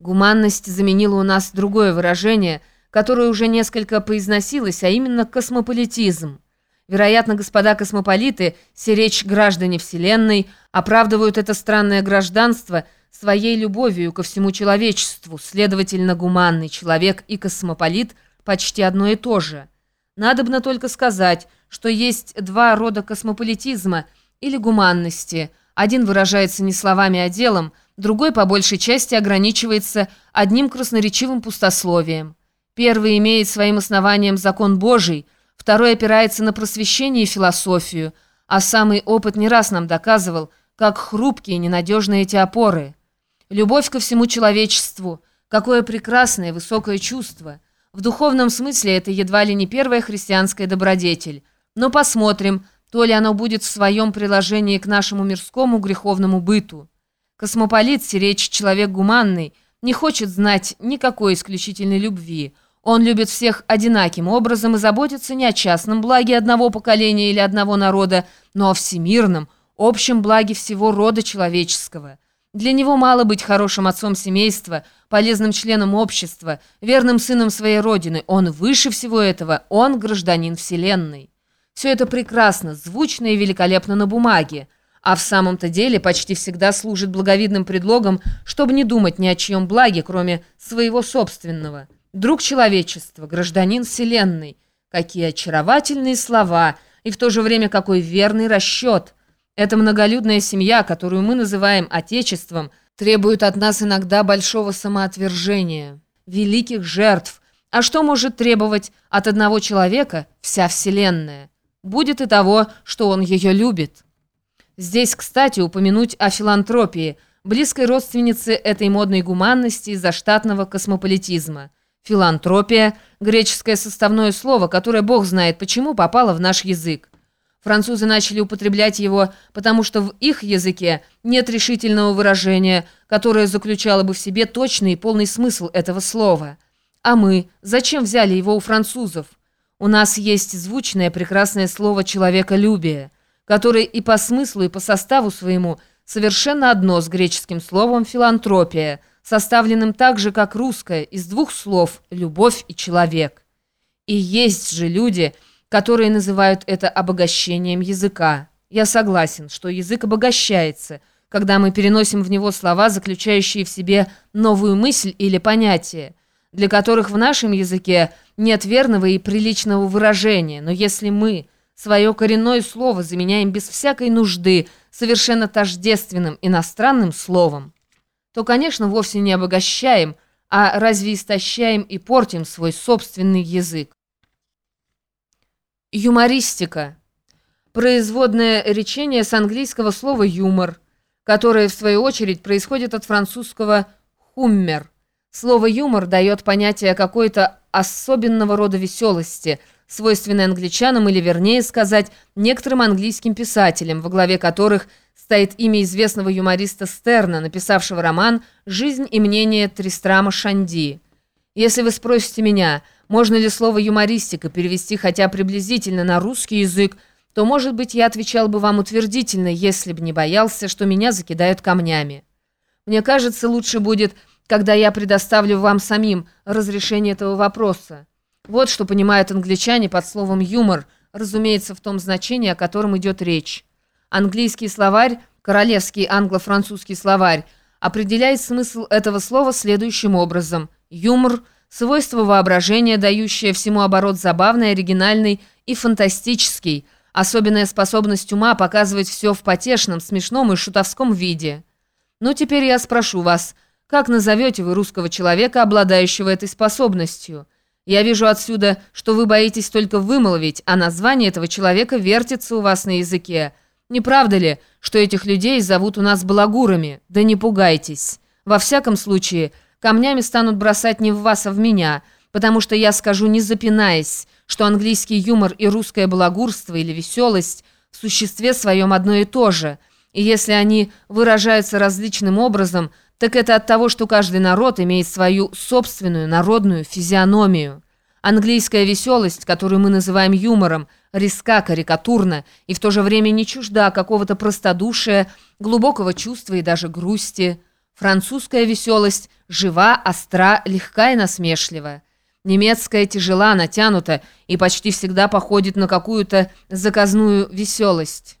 Гуманность заменила у нас другое выражение, которое уже несколько поизносилось, а именно космополитизм. Вероятно, господа космополиты, сиречь граждане Вселенной, оправдывают это странное гражданство своей любовью ко всему человечеству, следовательно, гуманный человек и космополит почти одно и то же. Надобно только сказать, что есть два рода космополитизма или гуманности. Один выражается не словами, а делом, другой по большей части ограничивается одним красноречивым пустословием. Первый имеет своим основанием закон Божий – второй опирается на просвещение и философию, а самый опыт не раз нам доказывал, как хрупкие и ненадежны эти опоры. Любовь ко всему человечеству, какое прекрасное высокое чувство. В духовном смысле это едва ли не первая христианская добродетель. Но посмотрим, то ли оно будет в своем приложении к нашему мирскому греховному быту. Космополит, речь человек гуманный, не хочет знать никакой исключительной любви – он любит всех одинаким образом и заботится не о частном благе одного поколения или одного народа, но о всемирном, общем благе всего рода человеческого. Для него мало быть хорошим отцом семейства, полезным членом общества, верным сыном своей родины. Он выше всего этого, он гражданин Вселенной. Все это прекрасно, звучно и великолепно на бумаге, а в самом-то деле почти всегда служит благовидным предлогом, чтобы не думать ни о чьем благе, кроме своего собственного. Друг человечества, гражданин Вселенной. Какие очаровательные слова, и в то же время какой верный расчет. Эта многолюдная семья, которую мы называем Отечеством, требует от нас иногда большого самоотвержения, великих жертв. А что может требовать от одного человека вся Вселенная? Будет и того, что он ее любит. Здесь, кстати, упомянуть о филантропии, близкой родственнице этой модной гуманности из-за штатного космополитизма – Филантропия – греческое составное слово, которое бог знает почему попало в наш язык. Французы начали употреблять его, потому что в их языке нет решительного выражения, которое заключало бы в себе точный и полный смысл этого слова. А мы зачем взяли его у французов? У нас есть звучное прекрасное слово «человеколюбие», которое и по смыслу, и по составу своему совершенно одно с греческим словом «филантропия», составленным так же, как русское, из двух слов «любовь» и «человек». И есть же люди, которые называют это обогащением языка. Я согласен, что язык обогащается, когда мы переносим в него слова, заключающие в себе новую мысль или понятие, для которых в нашем языке нет верного и приличного выражения, но если мы свое коренное слово заменяем без всякой нужды совершенно тождественным иностранным словом, то, конечно, вовсе не обогащаем, а разве истощаем и портим свой собственный язык. Юмористика. Производное речение с английского слова «юмор», которое, в свою очередь, происходит от французского «хуммер». Слово «юмор» дает понятие какой-то особенного рода веселости, свойственной англичанам или, вернее сказать, некоторым английским писателям, во главе которых – стоит имя известного юмориста Стерна, написавшего роман «Жизнь и мнение Тристрама Шанди». Если вы спросите меня, можно ли слово «юмористика» перевести хотя приблизительно на русский язык, то, может быть, я отвечал бы вам утвердительно, если бы не боялся, что меня закидают камнями. Мне кажется, лучше будет, когда я предоставлю вам самим разрешение этого вопроса. Вот что понимают англичане под словом «юмор», разумеется, в том значении, о котором идет речь. Английский словарь, королевский англо-французский словарь, определяет смысл этого слова следующим образом. Юмор – свойство воображения, дающее всему оборот забавный, оригинальный и фантастический, особенная способность ума показывать все в потешном, смешном и шутовском виде. Ну, теперь я спрошу вас, как назовете вы русского человека, обладающего этой способностью? Я вижу отсюда, что вы боитесь только вымолвить, а название этого человека вертится у вас на языке – не правда ли, что этих людей зовут у нас балагурами? Да не пугайтесь. Во всяком случае, камнями станут бросать не в вас, а в меня, потому что я скажу, не запинаясь, что английский юмор и русское балагурство или веселость в существе своем одно и то же. И если они выражаются различным образом, так это от того, что каждый народ имеет свою собственную народную физиономию. Английская веселость, которую мы называем юмором, резка, карикатурна и в то же время не чужда какого-то простодушия, глубокого чувства и даже грусти. Французская веселость жива, остра, легка и насмешлива. Немецкая тяжела, натянута и почти всегда походит на какую-то заказную веселость.